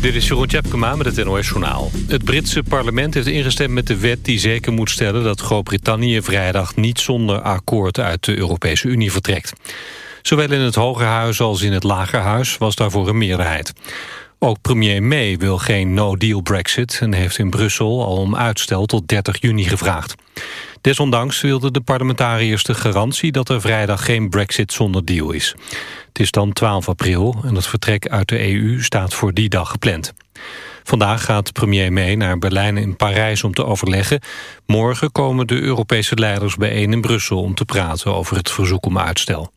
Dit is Jeroen Tjepkema met het NOS Journaal. Het Britse parlement heeft ingestemd met de wet die zeker moet stellen... dat Groot-Brittannië vrijdag niet zonder akkoord uit de Europese Unie vertrekt. Zowel in het Hogerhuis als in het Lagerhuis was daarvoor een meerderheid. Ook premier May wil geen no-deal brexit... en heeft in Brussel al om uitstel tot 30 juni gevraagd. Desondanks wilden de parlementariërs de garantie... dat er vrijdag geen brexit zonder deal is. Het is dan 12 april en het vertrek uit de EU staat voor die dag gepland. Vandaag gaat premier May naar Berlijn en Parijs om te overleggen. Morgen komen de Europese leiders bijeen in Brussel om te praten over het verzoek om uitstel.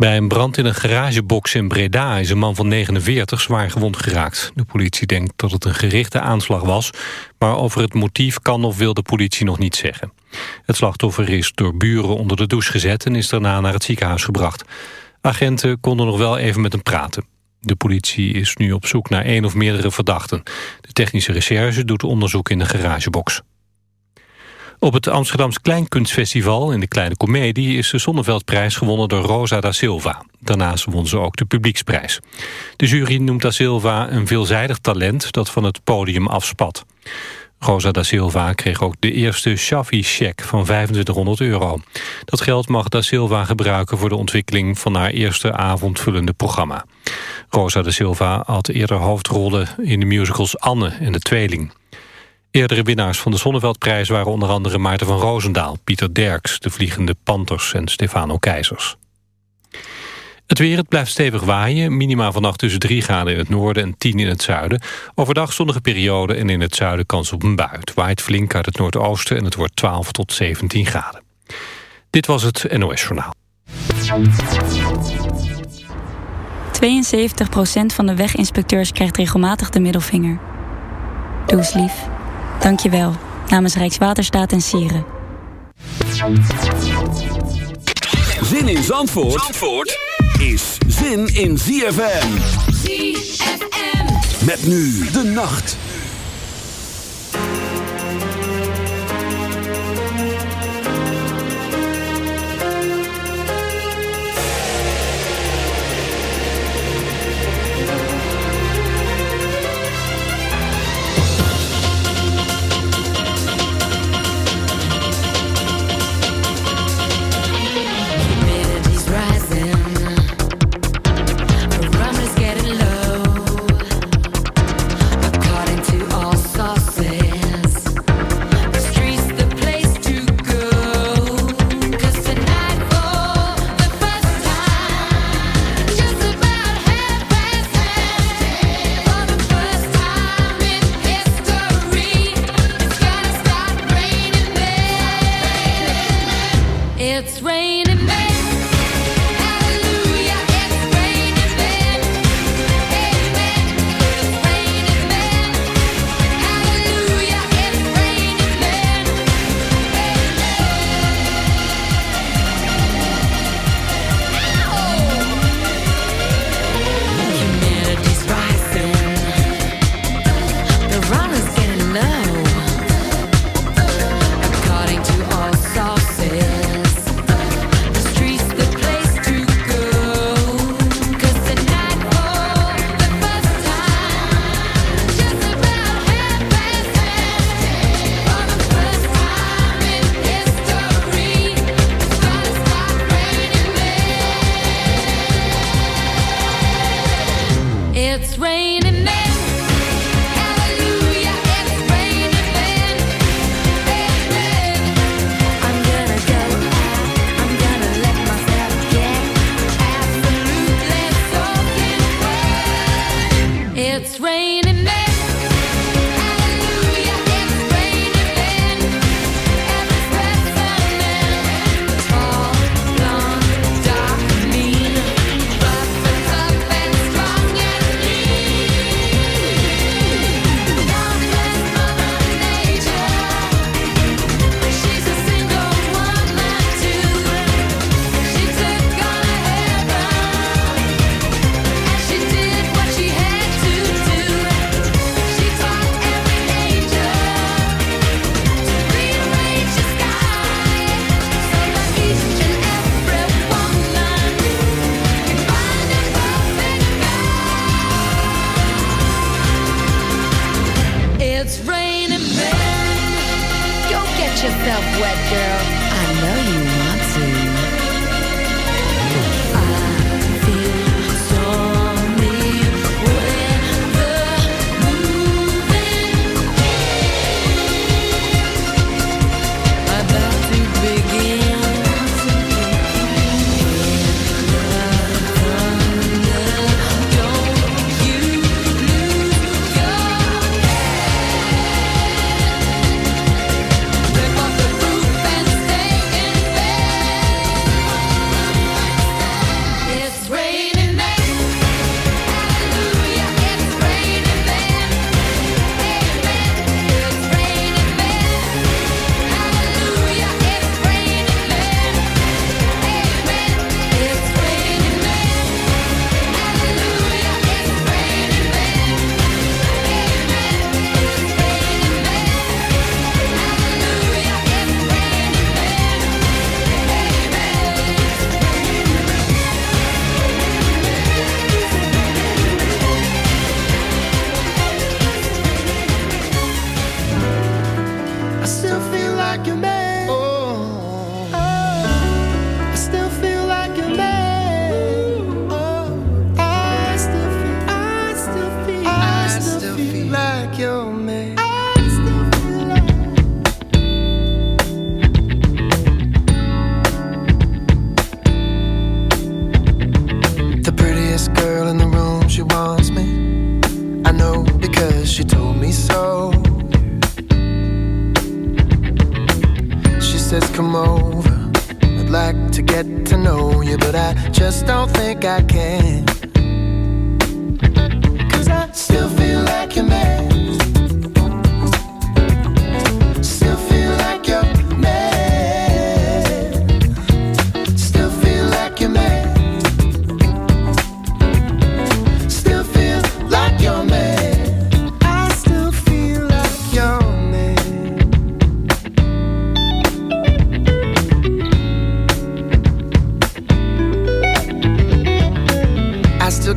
Bij een brand in een garagebox in Breda is een man van 49 zwaar gewond geraakt. De politie denkt dat het een gerichte aanslag was, maar over het motief kan of wil de politie nog niet zeggen. Het slachtoffer is door buren onder de douche gezet en is daarna naar het ziekenhuis gebracht. Agenten konden nog wel even met hem praten. De politie is nu op zoek naar één of meerdere verdachten. De technische recherche doet onderzoek in de garagebox. Op het Amsterdams Kleinkunstfestival in de Kleine Comedie... is de Zonneveldprijs gewonnen door Rosa da Silva. Daarnaast won ze ook de publieksprijs. De jury noemt da Silva een veelzijdig talent... dat van het podium afspat. Rosa da Silva kreeg ook de eerste Shafi-check van 2500 euro. Dat geld mag da Silva gebruiken voor de ontwikkeling van haar eerste avondvullende programma. Rosa da Silva had eerder hoofdrollen in de musicals Anne en de Tweeling. Eerdere winnaars van de Zonneveldprijs waren onder andere Maarten van Roosendaal, Pieter Derks, de Vliegende Panthers en Stefano Keizers. Het weer, het blijft stevig waaien. Minima vannacht tussen 3 graden in het noorden en 10 in het zuiden. Overdag zonnige periode en in het zuiden kans op een bui. Waait flink uit het noordoosten en het wordt 12 tot 17 graden. Dit was het NOS Journaal. 72% van de weginspecteurs krijgt regelmatig de middelvinger. Doe eens lief. Dank je wel. Namens Rijkswaterstaat en Sieren. Zin in Zandvoort, Zandvoort is zin in ZFM. ZFM. Met nu de nacht.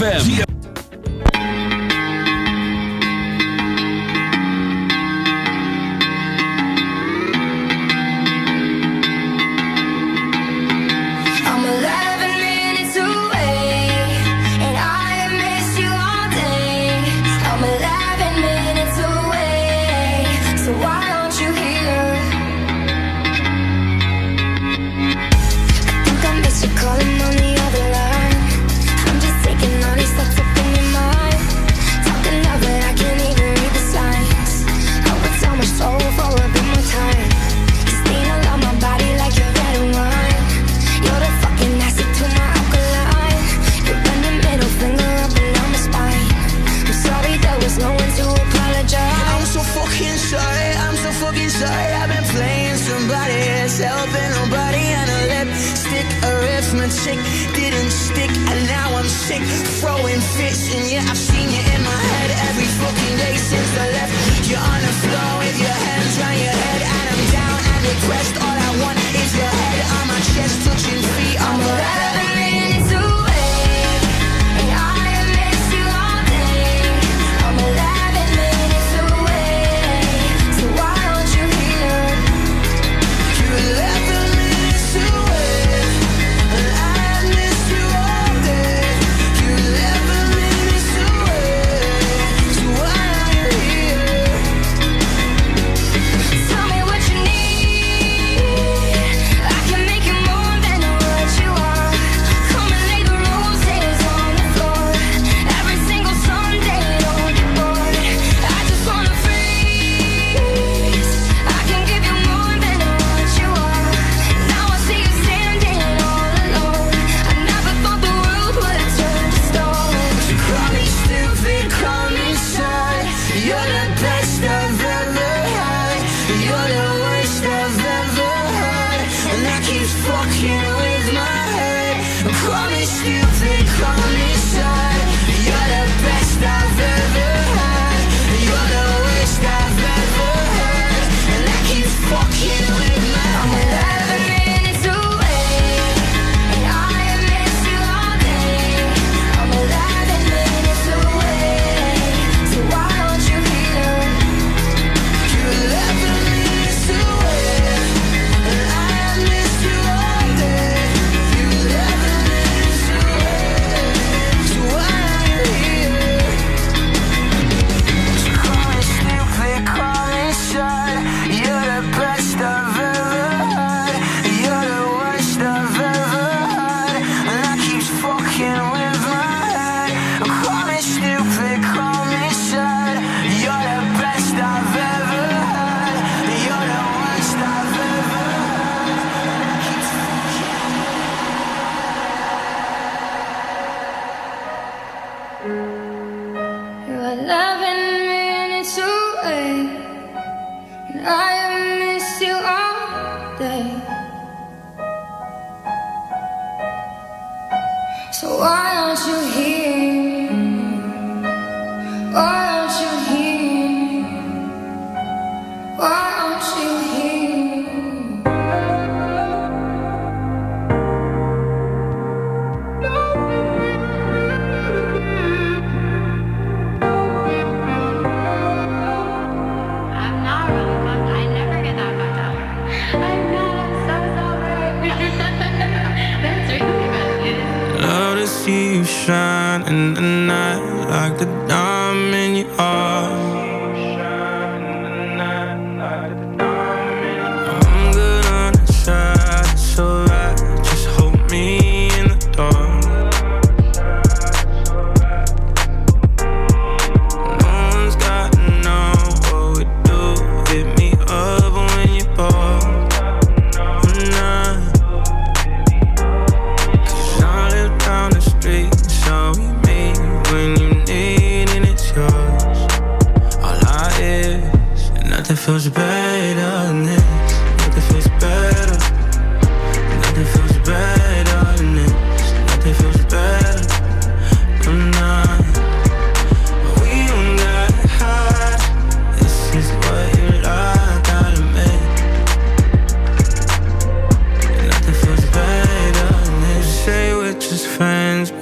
ZFM.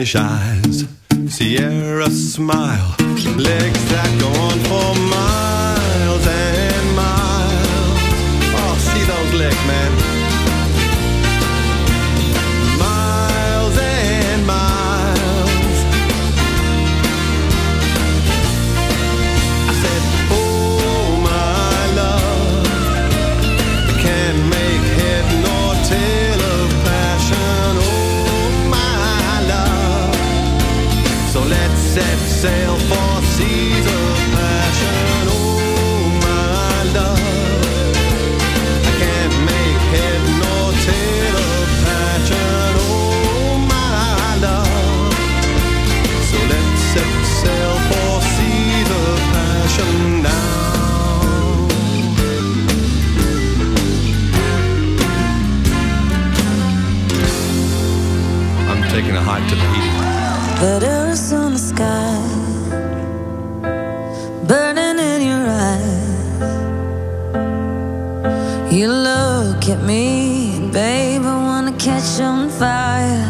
Spanish eyes, Sierra smile. climb to the heat. On the sky, burning in your eyes. You look at me, babe, I wanna catch on fire.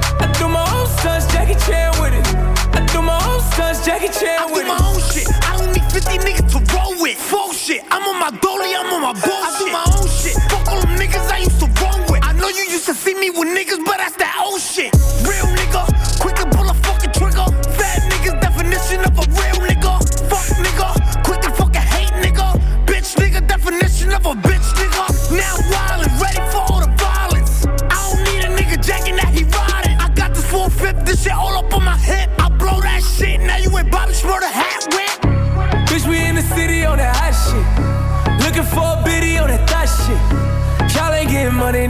Jackie Chan I with do it. my own shit. I don't need 50 niggas to roll with. Full shit. I'm on my dolly, I'm on my bullshit. I do my own shit. Fuck all them niggas I used to roll with. I know you used to see me with niggas, but that's that old shit. Real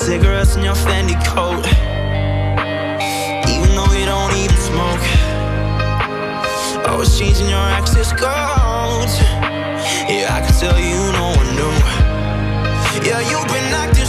Cigarettes in your Fendi coat. Even though you don't even smoke. Always changing your access codes. Yeah, I can tell you no one knew. Yeah, you've been acting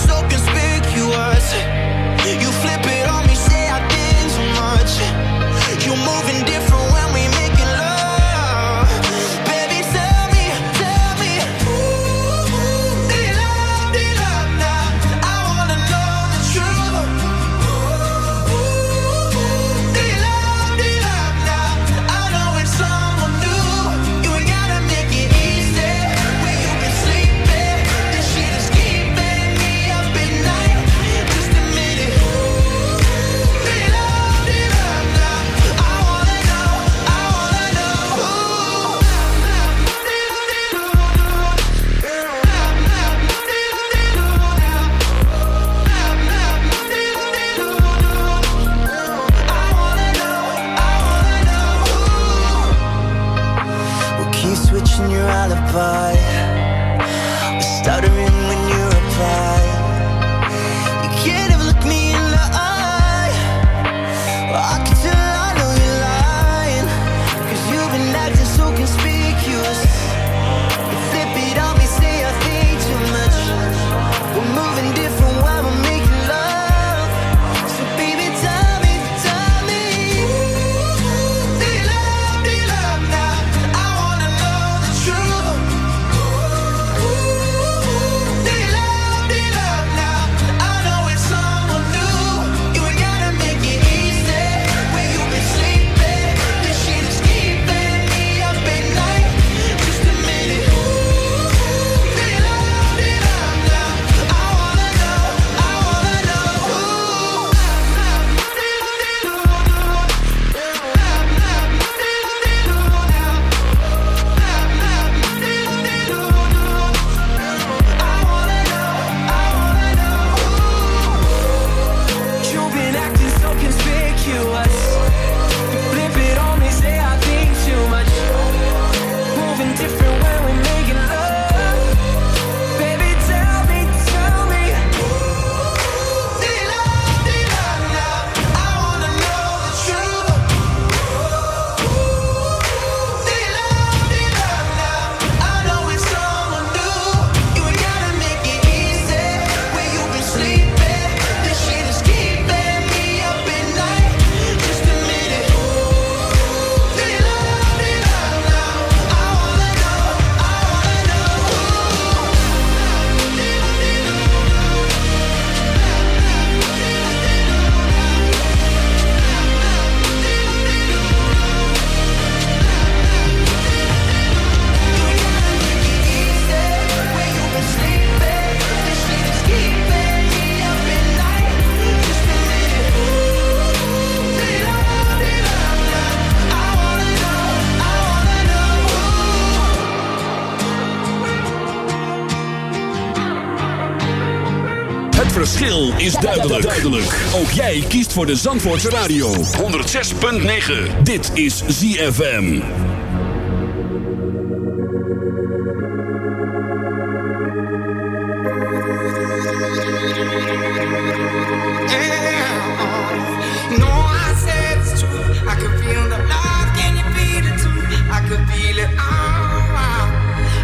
is duidelijk. duidelijk. Ook jij kiest voor de Zandvoortse Radio. 106.9. Dit is ZFM.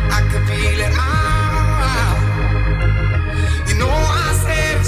I could feel it. You know I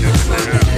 Christmas.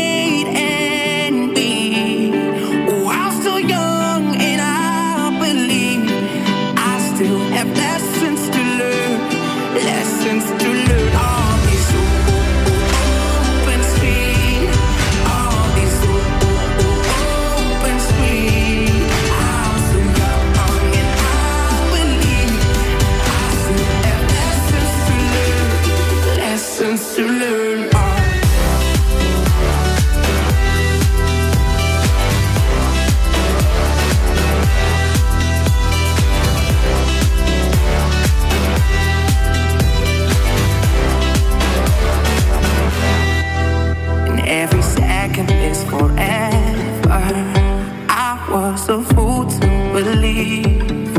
a fool to believe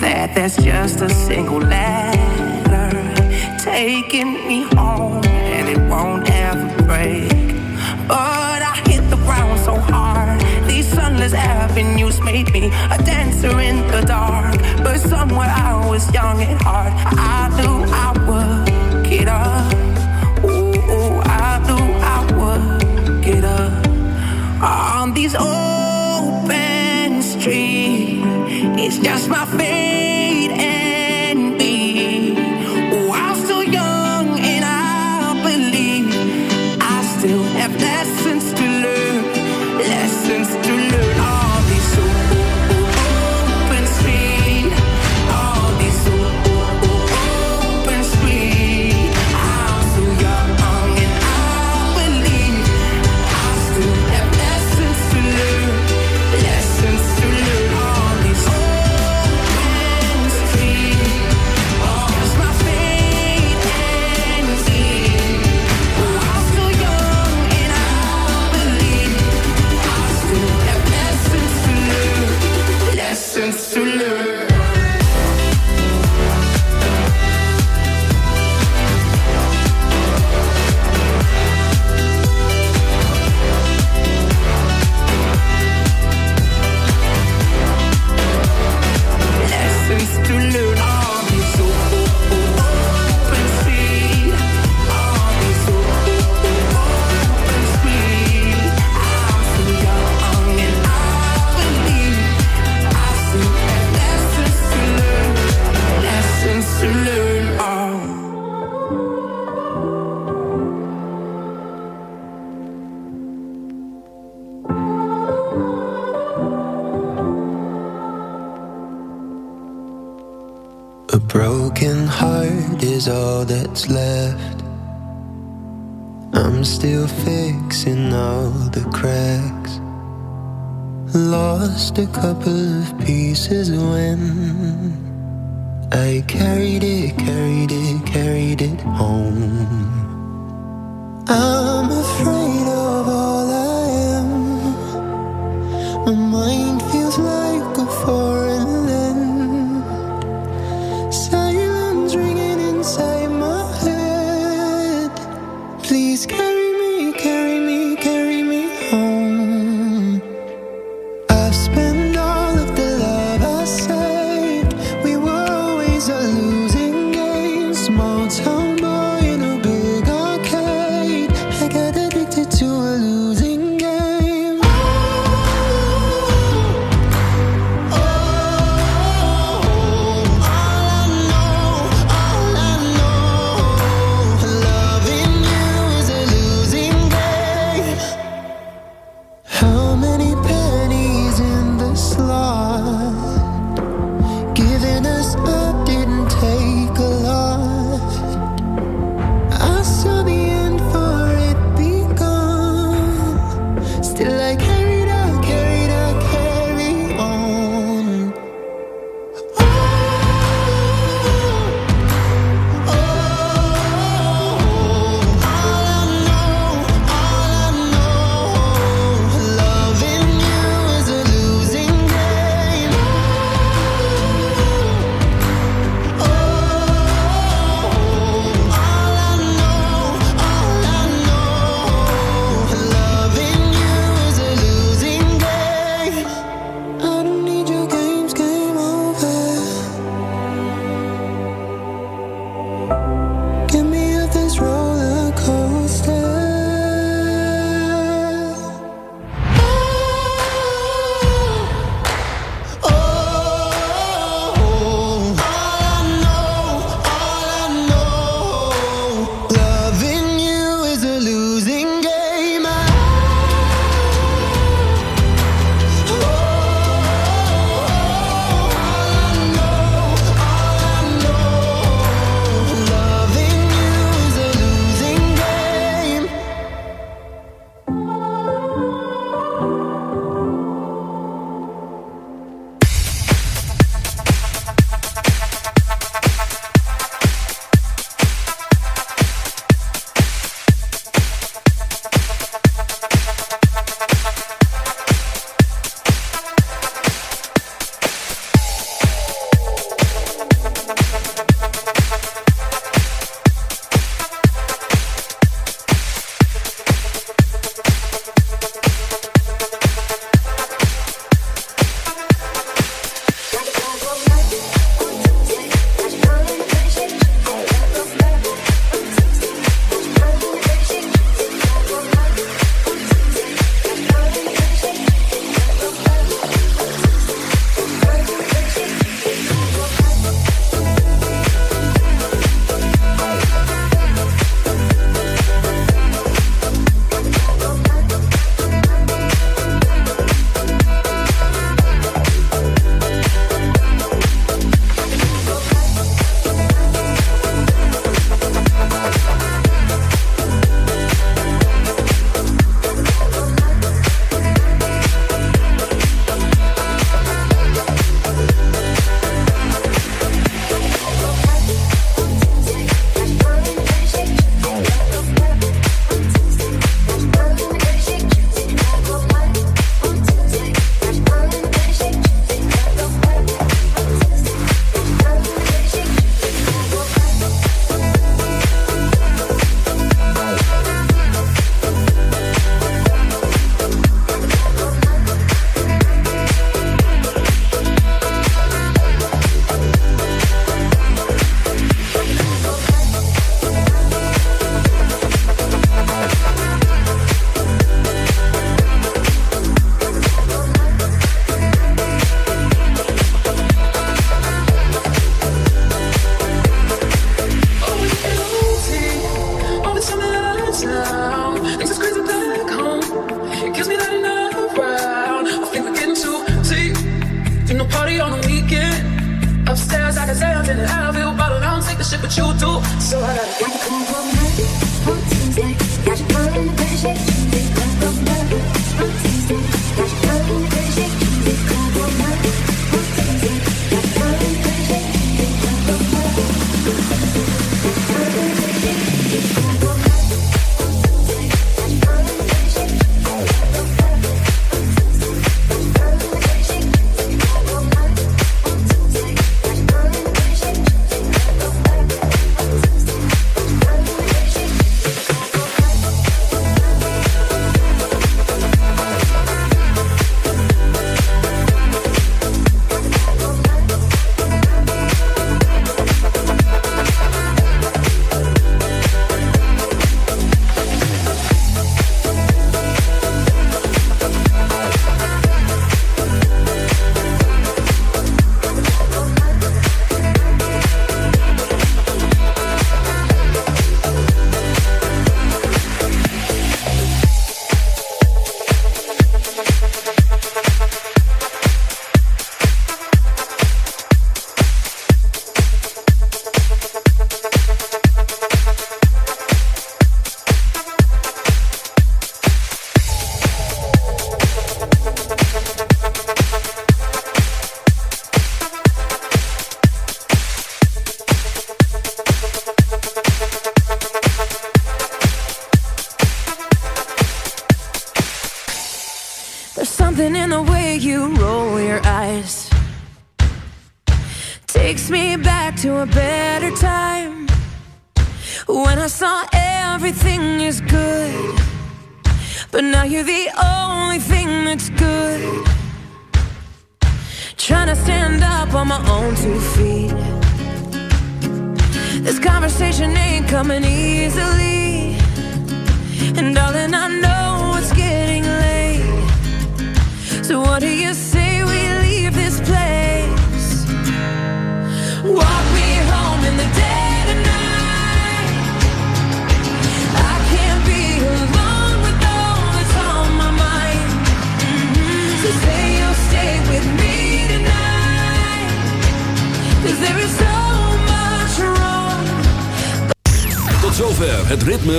that there's just a single letter taking me home and it won't ever break. But I hit the ground so hard. These sunless avenues made me a dancer in the dark. But somewhere I was young at heart. I knew I would get up. I knew I would get up on these old open street. It's just my fear. Carried it home. I'm